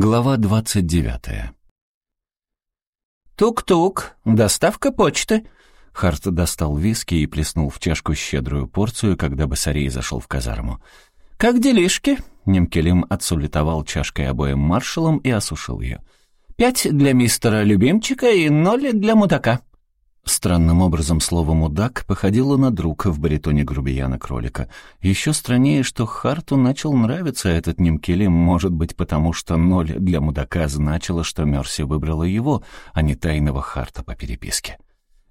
Глава двадцать девятая. «Тук-тук, доставка почты». Харт достал виски и плеснул в чашку щедрую порцию, когда Басарей зашел в казарму. «Как делишки?» Немкелим отсулетовал чашкой обоим маршалам и осушил ее. «Пять для мистера Любимчика и ноль для мудака». Странным образом слово «мудак» походило на друг в баритоне грубияна-кролика. Еще страннее, что Харту начал нравиться этот Немкелим, может быть, потому что ноль для мудака значило, что Мерси выбрала его, а не тайного Харта по переписке.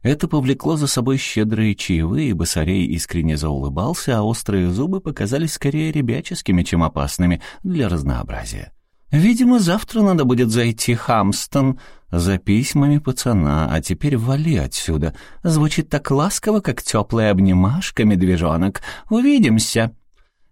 Это повлекло за собой щедрые чаевые, и Басарей искренне заулыбался, а острые зубы показались скорее ребяческими, чем опасными для разнообразия. «Видимо, завтра надо будет зайти Хамстон за письмами пацана, а теперь вали отсюда. Звучит так ласково, как теплая обнимашка, медвежонок. Увидимся!»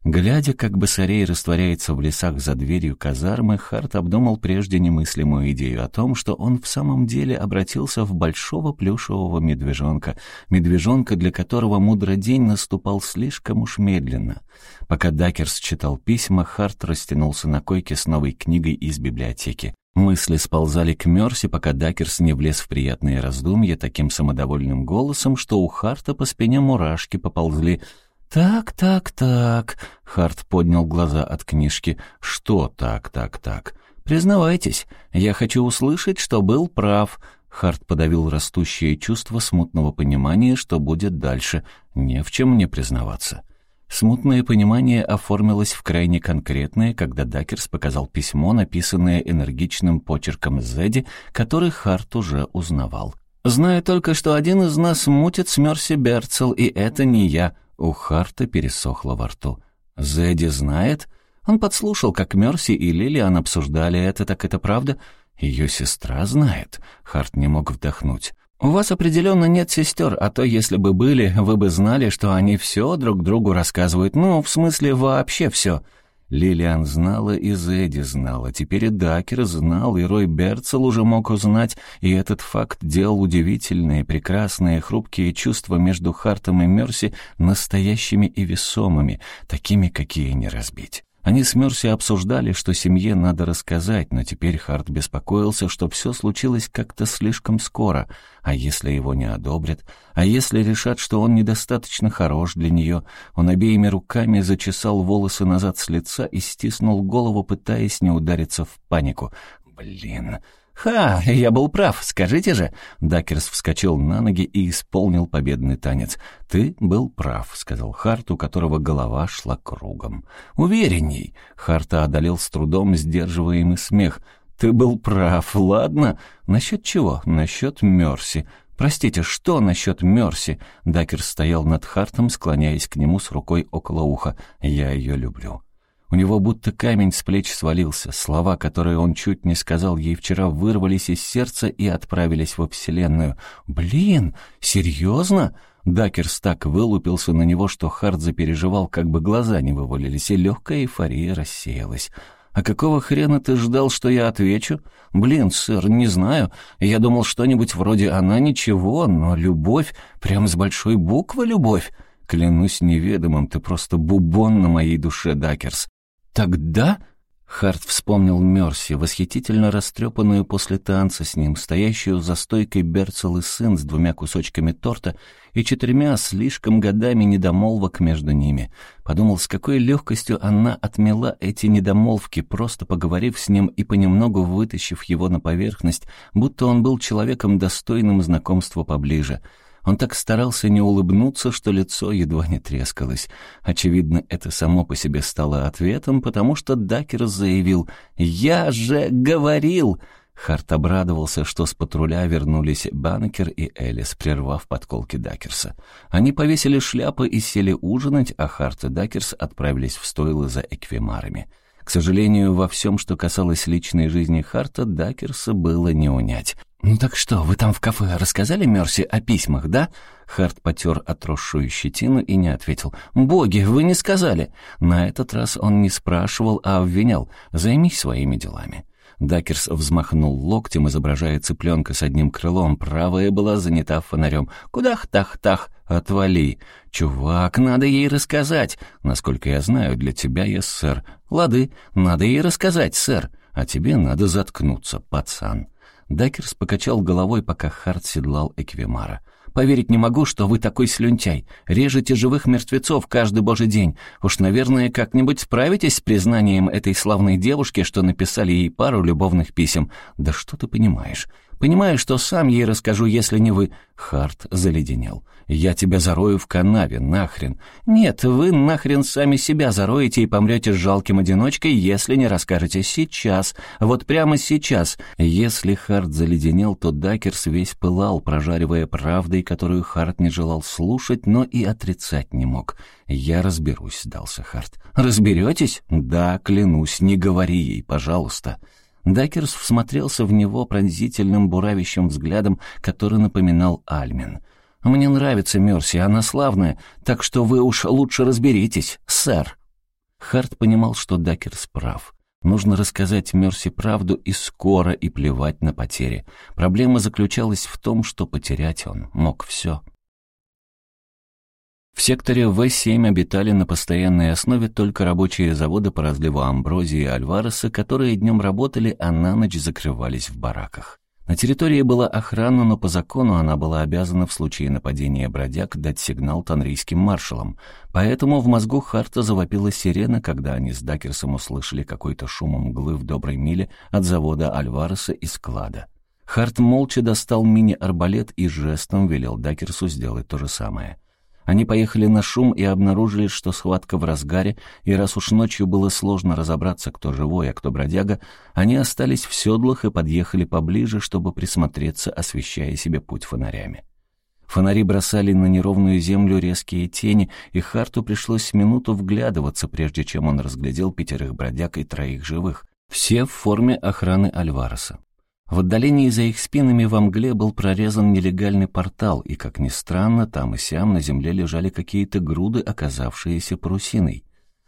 Глядя, как Басарей растворяется в лесах за дверью казармы, Харт обдумал прежде немыслимую идею о том, что он в самом деле обратился в большого плюшевого медвежонка, медвежонка, для которого мудрый день наступал слишком уж медленно. Пока Дакерс читал письма, Харт растянулся на койке с новой книгой из библиотеки. Мысли сползали к Мерси, пока Дакерс не влез в приятные раздумья таким самодовольным голосом, что у Харта по спине мурашки поползли — «Так, так, так...» — Харт поднял глаза от книжки. «Что так, так, так? Признавайтесь, я хочу услышать, что был прав». Харт подавил растущее чувство смутного понимания, что будет дальше. Не в чем мне признаваться. Смутное понимание оформилось в крайне конкретное, когда Дакерс показал письмо, написанное энергичным почерком Зедди, который Харт уже узнавал. «Знаю только, что один из нас мутит с Мерси Берцел, и это не я», у Харта пересохло во рту. «Зэдди знает?» Он подслушал, как Мерси и Лилиан обсуждали это, так это правда? Ее сестра знает. Харт не мог вдохнуть. «У вас определенно нет сестер, а то, если бы были, вы бы знали, что они все друг другу рассказывают. Ну, в смысле, вообще все. Лилиан знала, и Зэдди знала, теперь и Дакер знал, и Рой Берцел уже мог узнать, и этот факт делал удивительные, прекрасные, хрупкие чувства между Хартом и Мерси настоящими и весомыми, такими, какие не разбить. Они с Мерси обсуждали, что семье надо рассказать, но теперь Харт беспокоился, что все случилось как-то слишком скоро. А если его не одобрят? А если решат, что он недостаточно хорош для нее? Он обеими руками зачесал волосы назад с лица и стиснул голову, пытаясь не удариться в панику. «Блин!» «Ха, я был прав, скажите же!» Дакерс вскочил на ноги и исполнил победный танец. «Ты был прав», — сказал Харт, у которого голова шла кругом. «Уверенней!» — Харта одолел с трудом сдерживаемый смех. «Ты был прав, ладно? Насчет чего? Насчет Мерси. «Простите, что насчет Мерси?» Дакерс стоял над Хартом, склоняясь к нему с рукой около уха. «Я ее люблю». У него будто камень с плеч свалился. Слова, которые он чуть не сказал ей вчера, вырвались из сердца и отправились во Вселенную. «Блин, серьезно?» Дакерс так вылупился на него, что Харт запереживал, как бы глаза не вывалились, и легкая эйфория рассеялась. «А какого хрена ты ждал, что я отвечу?» «Блин, сэр, не знаю. Я думал что-нибудь вроде «она ничего», но любовь, прям с большой буквы любовь». Клянусь неведомым, ты просто бубон на моей душе, Дакерс. «Тогда...» Харт вспомнил Мерси, восхитительно растрепанную после танца с ним, стоящую за стойкой Берцел и сын с двумя кусочками торта и четырьмя слишком годами недомолвок между ними. Подумал, с какой легкостью она отмела эти недомолвки, просто поговорив с ним и понемногу вытащив его на поверхность, будто он был человеком достойным знакомства поближе — он так старался не улыбнуться, что лицо едва не трескалось. Очевидно, это само по себе стало ответом, потому что Дакер заявил «Я же говорил!» Харт обрадовался, что с патруля вернулись Банкер и Элис, прервав подколки Дакерса. Они повесили шляпы и сели ужинать, а Харт и Дакерс отправились в стойло за эквимарами. К сожалению, во всем, что касалось личной жизни Харта, Дакерса было не унять. «Ну так что, вы там в кафе рассказали Мерси о письмах, да?» Харт потер отросшую щетину и не ответил. «Боги, вы не сказали!» На этот раз он не спрашивал, а обвинял. «Займись своими делами». Дакерс взмахнул локтем, изображая цыпленка с одним крылом. Правая была занята фонарем. «Кудах-тах-тах! Отвали! Чувак, надо ей рассказать! Насколько я знаю, для тебя я сэр. Лады, надо ей рассказать, сэр!» «А тебе надо заткнуться, пацан». Дакерс покачал головой, пока Харт седлал Эквимара. Поверить не могу, что вы такой слюнтяй. Режете живых мертвецов каждый божий день. Уж, наверное, как-нибудь справитесь с признанием этой славной девушки, что написали ей пару любовных писем. Да что ты понимаешь? Понимаю, что сам ей расскажу, если не вы...» Харт заледенел. «Я тебя зарою в канаве, нахрен». «Нет, вы нахрен сами себя зароете и помрете жалким одиночкой, если не расскажете сейчас. Вот прямо сейчас». Если Харт заледенел, то Дакерс весь пылал, прожаривая правдой, которую Харт не желал слушать, но и отрицать не мог. «Я разберусь», — сдался Харт. «Разберетесь?» «Да, клянусь, не говори ей, пожалуйста». Дакерс всмотрелся в него пронзительным буравящим взглядом, который напоминал Альмин. «Мне нравится Мерси, она славная, так что вы уж лучше разберитесь, сэр». Харт понимал, что Дакерс прав. Нужно рассказать Мерси правду и скоро, и плевать на потери. Проблема заключалась в том, что потерять он мог все. В секторе В-7 обитали на постоянной основе только рабочие заводы по разливу амброзии и альвареса, которые днем работали, а на ночь закрывались в бараках. На территории была охрана, но по закону она была обязана в случае нападения бродяг дать сигнал танрийским маршалам. Поэтому в мозгу Харта завопила сирена, когда они с Дакерсом услышали какой-то шум мглы в доброй миле от завода Альвареса и склада. Харт молча достал мини-арбалет и жестом велел Дакерсу сделать то же самое — они поехали на шум и обнаружили, что схватка в разгаре, и раз уж ночью было сложно разобраться, кто живой, а кто бродяга, они остались в седлах и подъехали поближе, чтобы присмотреться, освещая себе путь фонарями. Фонари бросали на неровную землю резкие тени, и Харту пришлось минуту вглядываться, прежде чем он разглядел пятерых бродяг и троих живых, все в форме охраны Альвареса. В отдалении за их спинами во мгле был прорезан нелегальный портал, и, как ни странно, там и сям на земле лежали какие-то груды, оказавшиеся парусиной.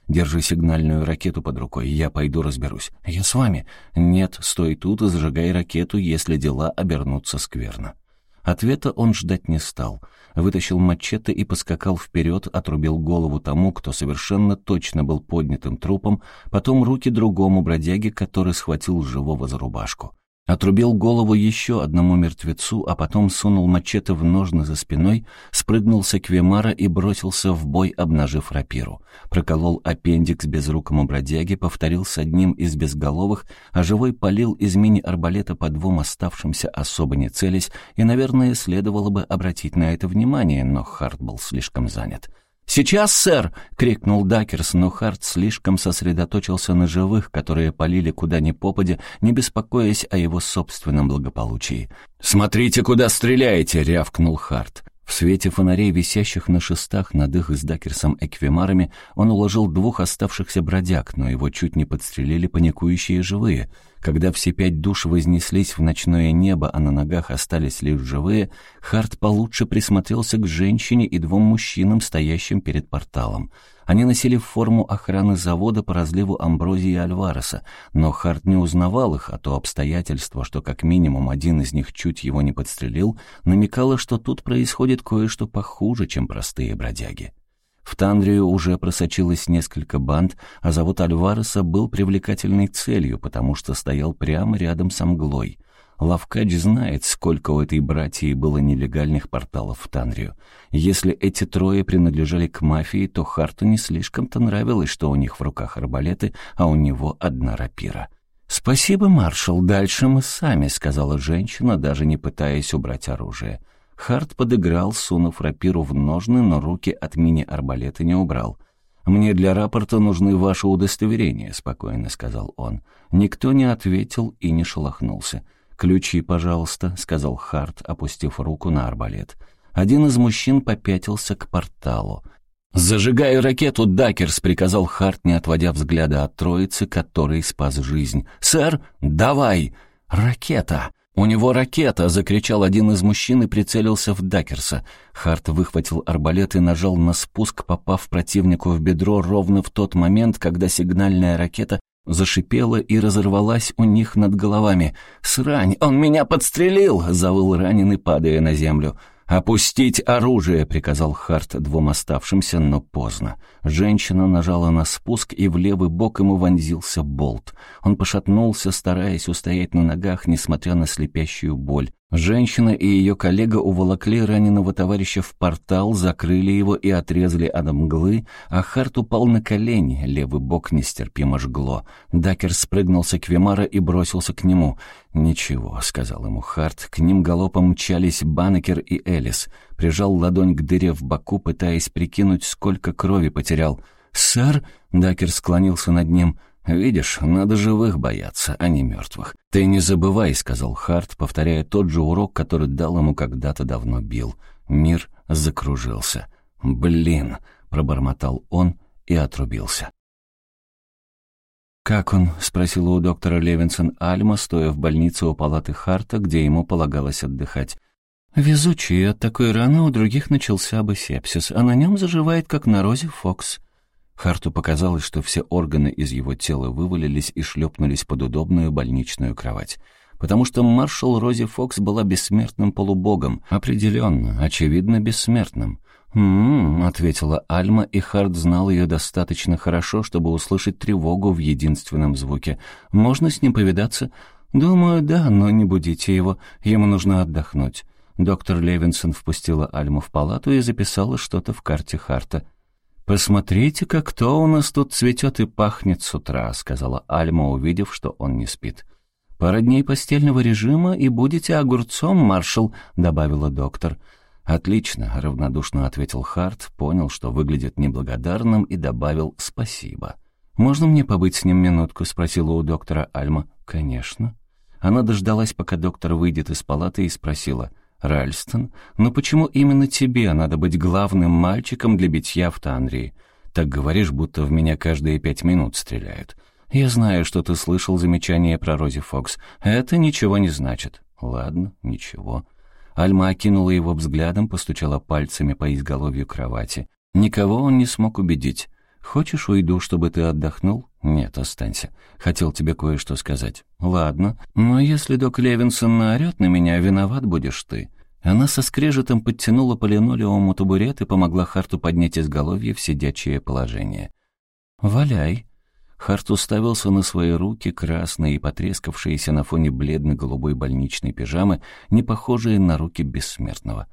«Держи сигнальную ракету под рукой, я пойду разберусь». «Я с вами». «Нет, стой тут и зажигай ракету, если дела обернутся скверно». Ответа он ждать не стал. Вытащил мачете и поскакал вперед, отрубил голову тому, кто совершенно точно был поднятым трупом, потом руки другому бродяге, который схватил живого за рубашку. Отрубил голову еще одному мертвецу, а потом сунул мачете в ножны за спиной, спрыгнул с эквемара и бросился в бой, обнажив рапиру. Проколол аппендикс безрукому бродяге, повторил с одним из безголовых, а живой полил из мини-арбалета по двум оставшимся особо не целясь, и, наверное, следовало бы обратить на это внимание, но Харт был слишком занят. «Сейчас, сэр!» — крикнул Дакерс, но Харт слишком сосредоточился на живых, которые полили куда ни попадя, не беспокоясь о его собственном благополучии. «Смотрите, куда стреляете!» — рявкнул Харт. В свете фонарей, висящих на шестах над их с Дакерсом эквимарами, он уложил двух оставшихся бродяг, но его чуть не подстрелили паникующие живые. Когда все пять душ вознеслись в ночное небо, а на ногах остались лишь живые, Харт получше присмотрелся к женщине и двум мужчинам, стоящим перед порталом — они носили форму охраны завода по разливу амброзии и альвареса, но Харт не узнавал их, а то обстоятельство, что как минимум один из них чуть его не подстрелил, намекало, что тут происходит кое-что похуже, чем простые бродяги. В Тандрию уже просочилось несколько банд, а завод Альвареса был привлекательной целью, потому что стоял прямо рядом с Амглой. Лавкач знает, сколько у этой братьи было нелегальных порталов в Танрию. Если эти трое принадлежали к мафии, то Харту не слишком-то нравилось, что у них в руках арбалеты, а у него одна рапира. «Спасибо, маршал, дальше мы сами», — сказала женщина, даже не пытаясь убрать оружие. Харт подыграл, сунув рапиру в ножны, но руки от мини-арбалета не убрал. «Мне для рапорта нужны ваши удостоверения», — спокойно сказал он. Никто не ответил и не шелохнулся. «Ключи, пожалуйста», — сказал Харт, опустив руку на арбалет. Один из мужчин попятился к порталу. «Зажигай ракету, Дакерс!» — приказал Харт, не отводя взгляда от троицы, который спас жизнь. «Сэр, давай!» «Ракета!» «У него ракета!» — закричал один из мужчин и прицелился в Дакерса. Харт выхватил арбалет и нажал на спуск, попав противнику в бедро ровно в тот момент, когда сигнальная ракета зашипела и разорвалась у них над головами. «Срань! Он меня подстрелил!» — завыл раненый, падая на землю. «Опустить оружие!» — приказал Харт двум оставшимся, но поздно. Женщина нажала на спуск, и в левый бок ему вонзился болт. Он пошатнулся, стараясь устоять на ногах, несмотря на слепящую боль. Женщина и ее коллега уволокли раненого товарища в портал, закрыли его и отрезали от мглы, а Харт упал на колени, левый бок нестерпимо жгло. Дакер спрыгнул с Эквимара и бросился к нему. «Ничего», — сказал ему Харт, к ним галопом мчались Банекер и Элис. Прижал ладонь к дыре в боку, пытаясь прикинуть, сколько крови потерял. «Сэр?» — Дакер склонился над ним. «Видишь, надо живых бояться, а не мертвых. Ты не забывай», — сказал Харт, повторяя тот же урок, который дал ему когда-то давно бил. Мир закружился. «Блин», — пробормотал он и отрубился. «Как он?» — спросила у доктора Левинсон Альма, стоя в больнице у палаты Харта, где ему полагалось отдыхать. «Везучий, от такой раны у других начался бы сепсис, а на нем заживает, как на розе Фокс». Харту показалось, что все органы из его тела вывалились и шлепнулись под удобную больничную кровать. Потому что маршал Рози Фокс была бессмертным полубогом, определенно, очевидно, бессмертным. «М-м-м», ответила Альма, и Харт знал ее достаточно хорошо, чтобы услышать тревогу в единственном звуке. «Можно с ним повидаться?» «Думаю, да, но не будите его, ему нужно отдохнуть». Доктор Левинсон впустила Альму в палату и записала что-то в карте Харта. «Посмотрите-ка, кто у нас тут цветет и пахнет с утра», — сказала Альма, увидев, что он не спит. «Пара дней постельного режима, и будете огурцом, маршал», — добавила доктор. «Отлично», — равнодушно ответил Харт, понял, что выглядит неблагодарным, и добавил «спасибо». «Можно мне побыть с ним минутку?» — спросила у доктора Альма. «Конечно». Она дождалась, пока доктор выйдет из палаты, и спросила — «Ральстон, но почему именно тебе надо быть главным мальчиком для битья в Танрии? Так говоришь, будто в меня каждые пять минут стреляют. Я знаю, что ты слышал замечание про Рози Фокс. Это ничего не значит». «Ладно, ничего». Альма окинула его взглядом, постучала пальцами по изголовью кровати. Никого он не смог убедить. «Хочешь, уйду, чтобы ты отдохнул?» «Нет, останься. Хотел тебе кое-что сказать». «Ладно. Но если док Левинсон наорет на меня, виноват будешь ты». Она со скрежетом подтянула по линолеуму табурет и помогла Харту поднять изголовье в сидячее положение. «Валяй». Харт уставился на свои руки, красные и потрескавшиеся на фоне бледно-голубой больничной пижамы, не похожие на руки бессмертного.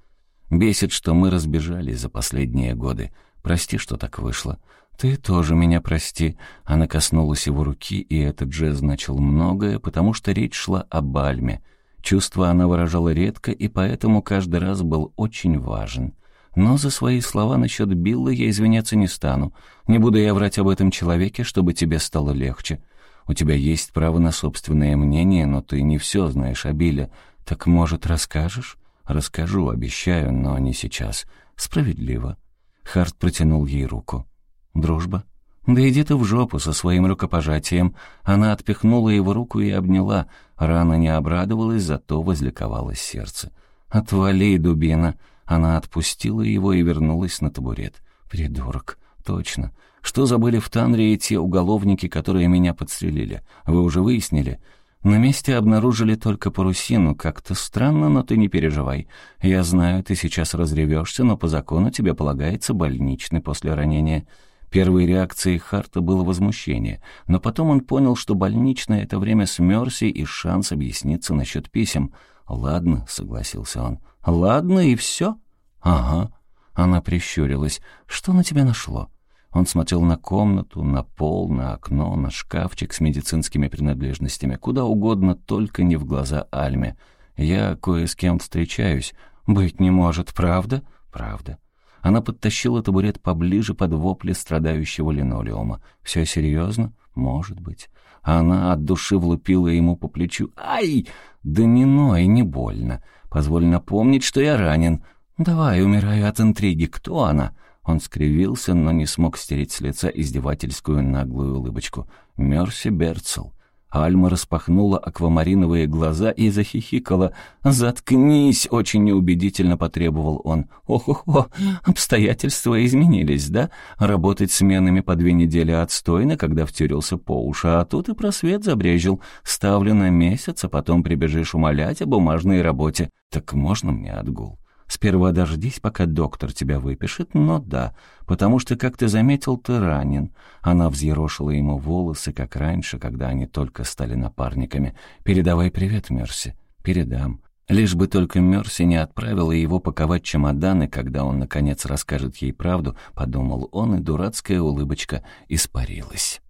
«Бесит, что мы разбежались за последние годы. Прости, что так вышло. «Ты тоже меня прости». Она коснулась его руки, и этот жест значил многое, потому что речь шла о Бальме. Чувства она выражала редко, и поэтому каждый раз был очень важен. Но за свои слова насчет Билла я извиняться не стану. Не буду я врать об этом человеке, чтобы тебе стало легче. У тебя есть право на собственное мнение, но ты не все знаешь о Билле. Так, может, расскажешь? Расскажу, обещаю, но не сейчас. Справедливо. Харт протянул ей руку. Дружба? Да иди ты в жопу со своим рукопожатием. Она отпихнула его руку и обняла. Рана не обрадовалась, зато возликовало сердце. «Отвали, дубина!» Она отпустила его и вернулась на табурет. «Придурок! Точно! Что забыли в Танре те уголовники, которые меня подстрелили? Вы уже выяснили?» На месте обнаружили только парусину. Как-то странно, но ты не переживай. Я знаю, ты сейчас разревешься, но по закону тебе полагается больничный после ранения. Первой реакцией Харта было возмущение, но потом он понял, что больничное — это время с Мерси и шанс объясниться насчет писем. «Ладно», — согласился он. «Ладно, и все?» «Ага». Она прищурилась. «Что на тебя нашло?» Он смотрел на комнату, на пол, на окно, на шкафчик с медицинскими принадлежностями, куда угодно, только не в глаза Альме. «Я кое с кем встречаюсь». «Быть не может, правда?» «Правда». Она подтащила табурет поближе под вопли страдающего линолеума. «Все серьезно? Может быть». Она от души влупила ему по плечу. «Ай! Не ной, не больно. Позволь напомнить, что я ранен. Давай, умираю от интриги. Кто она?» Он скривился, но не смог стереть с лица издевательскую наглую улыбочку. «Мерси Берцел». Альма распахнула аквамариновые глаза и захихикала. «Заткнись!» — очень неубедительно потребовал он. «Ох-ох-ох, обстоятельства изменились, да? Работать сменами по две недели отстойно, когда втюрился по уши, а тут и просвет забрежил. Ставлю на месяц, а потом прибежишь умолять о бумажной работе. Так можно мне отгул?» Сперва дождись, пока доктор тебя выпишет, но да, потому что, как ты заметил, ты ранен». Она взъерошила ему волосы, как раньше, когда они только стали напарниками. «Передавай привет, Мерси». «Передам». Лишь бы только Мерси не отправила его паковать чемоданы, когда он, наконец, расскажет ей правду, подумал он, и дурацкая улыбочка испарилась.